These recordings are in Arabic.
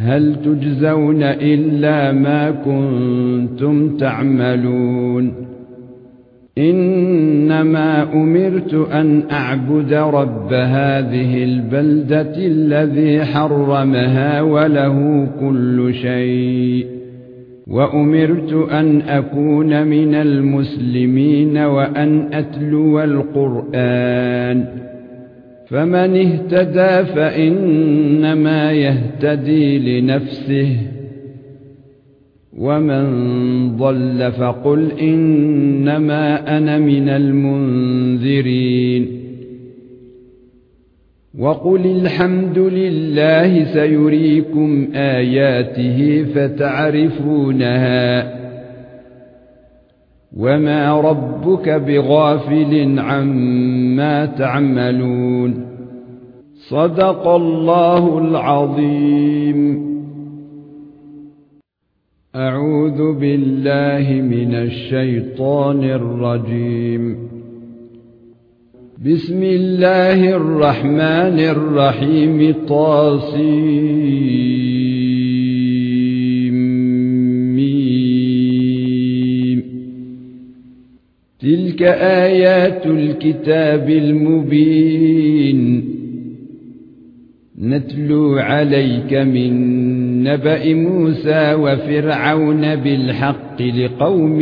هل تجزون إلا ما كنتم تعملون؟ إنما أمرت أن أعبد رب هذه البلدة الذي حرمها وله كل شيء وأمرت أن أكون من المسلمين وأن أتلو القرآن. فمن اهتدى فإنما يهتدي لنفسه ومن ضل فقل إنما أنا من المنذرين وقل الحمد لله سيريكم آياته فتعرفونها وما ربك بغافل عما تعملون صدق الله العظيم اعوذ بالله من الشيطان الرجيم بسم الله الرحمن الرحيم طاسين تلك آيات الكتاب المبين. نتلو عليك من نبأ موسى وفرعون بالحق لقوم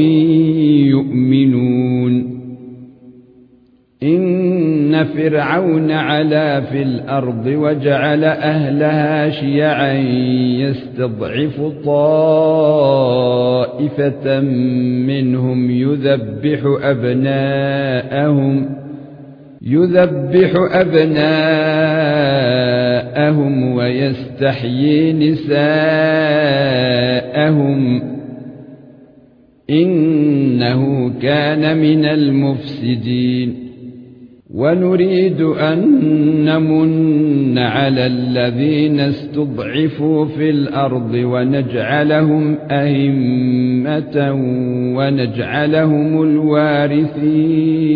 يؤمنون. إن فرعون علا في الأرض وجعل أهلها شيعا يستضعف طائفة منهم يذبح أبناءهم يذبح أبناءهم ويستحيي نساءهم. إنه كان من المفسدين. ونريد أن نمن على الذين استضعفوا في الأرض ونجعلهم أئمة ونجعلهم الوارثين.